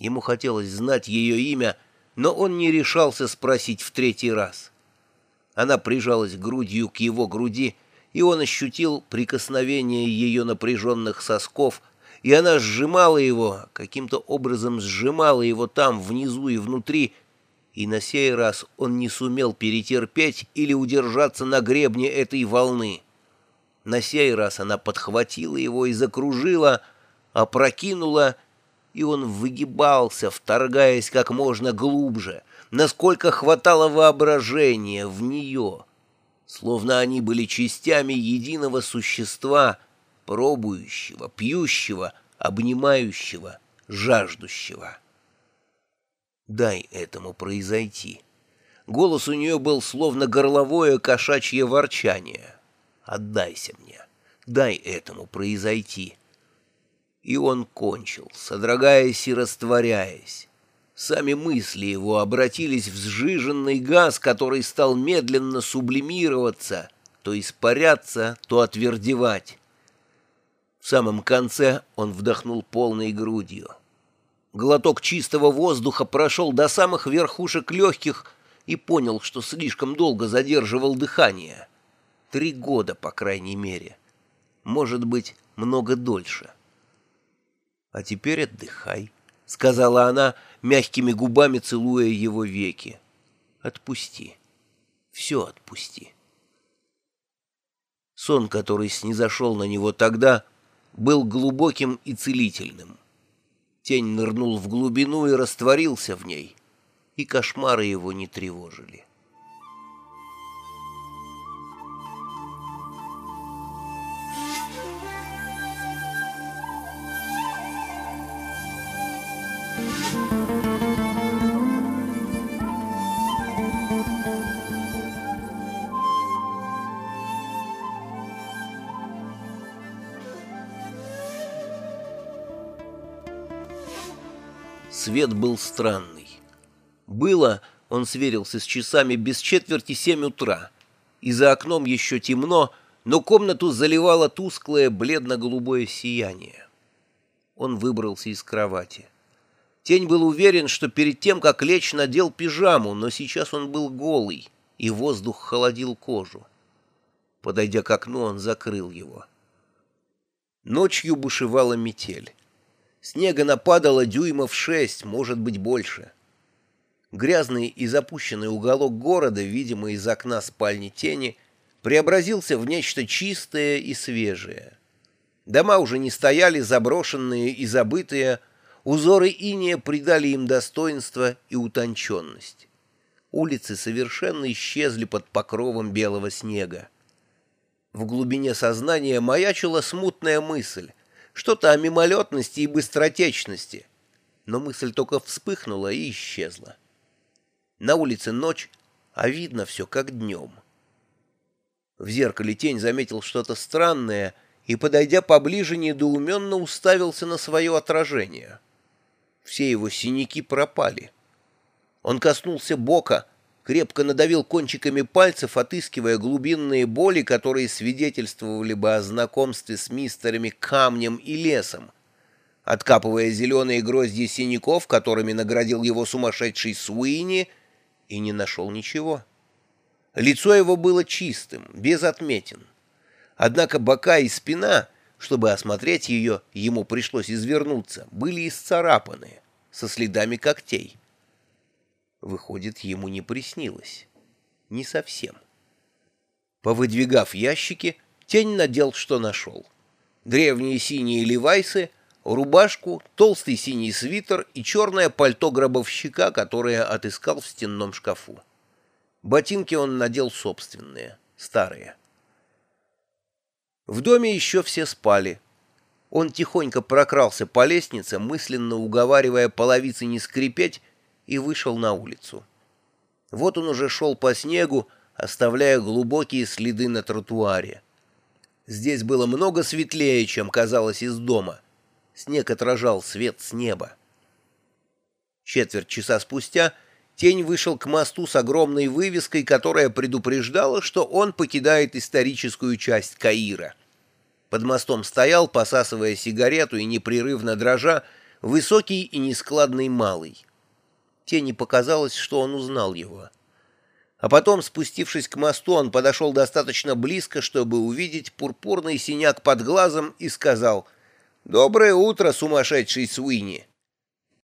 Ему хотелось знать ее имя, но он не решался спросить в третий раз. Она прижалась грудью к его груди, и он ощутил прикосновение ее напряженных сосков, и она сжимала его, каким-то образом сжимала его там, внизу и внутри, и на сей раз он не сумел перетерпеть или удержаться на гребне этой волны. На сей раз она подхватила его и закружила, опрокинула, и он выгибался, вторгаясь как можно глубже, насколько хватало воображения в нее, словно они были частями единого существа, пробующего, пьющего, обнимающего, жаждущего. Дай этому произойти. Голос у нее был словно горловое кошачье ворчание. «Отдайся мне, дай этому произойти». И он кончил, содрогаясь и растворяясь. Сами мысли его обратились в сжиженный газ, который стал медленно сублимироваться, то испаряться, то отвердевать. В самом конце он вдохнул полной грудью. Глоток чистого воздуха прошел до самых верхушек легких и понял, что слишком долго задерживал дыхание. Три года, по крайней мере. Может быть, много дольше. «А теперь отдыхай», — сказала она, мягкими губами целуя его веки. «Отпусти. Все отпусти». Сон, который снизошел на него тогда, был глубоким и целительным. Тень нырнул в глубину и растворился в ней, и кошмары его не тревожили. Свет был странный. Было, он сверился с часами, без четверти семь утра, и за окном еще темно, но комнату заливало тусклое бледно-голубое сияние. Он выбрался из кровати. Тень был уверен, что перед тем, как лечь, надел пижаму, но сейчас он был голый, и воздух холодил кожу. Подойдя к окну, он закрыл его. Ночью бушевала метель. Снега нападало дюймов шесть, может быть, больше. Грязный и запущенный уголок города, видимо, из окна спальни тени, преобразился в нечто чистое и свежее. Дома уже не стояли заброшенные и забытые, узоры иния придали им достоинство и утонченность. Улицы совершенно исчезли под покровом белого снега. В глубине сознания маячила смутная мысль, что-то о мимолетности и быстротечности. Но мысль только вспыхнула и исчезла. На улице ночь, а видно все как днем. В зеркале тень заметил что-то странное и, подойдя поближе, недоуменно уставился на свое отражение. Все его синяки пропали. Он коснулся бока, крепко надавил кончиками пальцев, отыскивая глубинные боли, которые свидетельствовали бы о знакомстве с мистерами Камнем и Лесом. Откапывая зеленые грозди синяков, которыми наградил его сумасшедший Суини, и не нашел ничего. Лицо его было чистым, без отметин. Однако бока и спина, чтобы осмотреть ее, ему пришлось извернуться, были исцарапаны, со следами когтей. Выходит, ему не приснилось. Не совсем. Повыдвигав ящики, тень надел, что нашел. Древние синие левайсы, рубашку, толстый синий свитер и черное пальто гробовщика, которое отыскал в стенном шкафу. Ботинки он надел собственные, старые. В доме еще все спали. Он тихонько прокрался по лестнице, мысленно уговаривая половицы не скрипеть, и вышел на улицу. Вот он уже шел по снегу, оставляя глубокие следы на тротуаре. Здесь было много светлее, чем казалось из дома. Снег отражал свет с неба. Четверть часа спустя тень вышел к мосту с огромной вывеской, которая предупреждала, что он покидает историческую часть Каира. Под мостом стоял, посасывая сигарету и непрерывно дрожа, высокий и нескладный малый. Тени показалось, что он узнал его. А потом, спустившись к мосту, он подошел достаточно близко, чтобы увидеть пурпурный синяк под глазом и сказал «Доброе утро, сумасшедший Суини!»